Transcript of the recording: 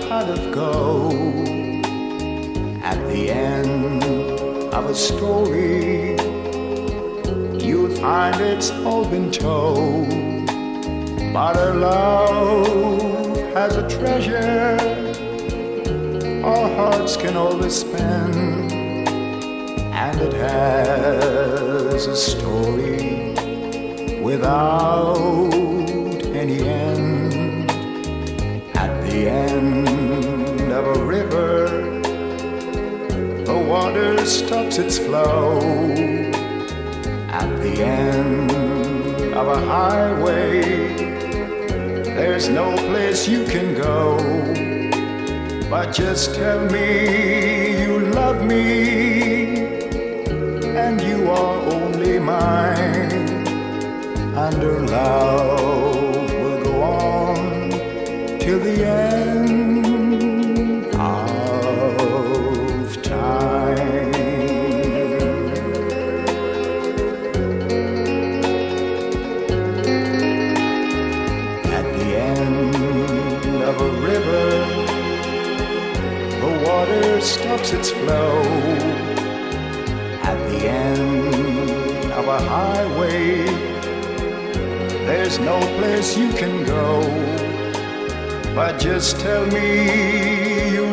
pot of gold. At the end of a story you'll find it's all been told. But her love has a treasure our hearts can always spend. And it has a story without the end of a river, the water stops its flow. At the end of a highway, there's no place you can go. But just tell me you love me, and you are only mine, under love till the end of time. At the end of a river, the water stops its flow. At the end of a highway, there's no place you can go. But just tell me you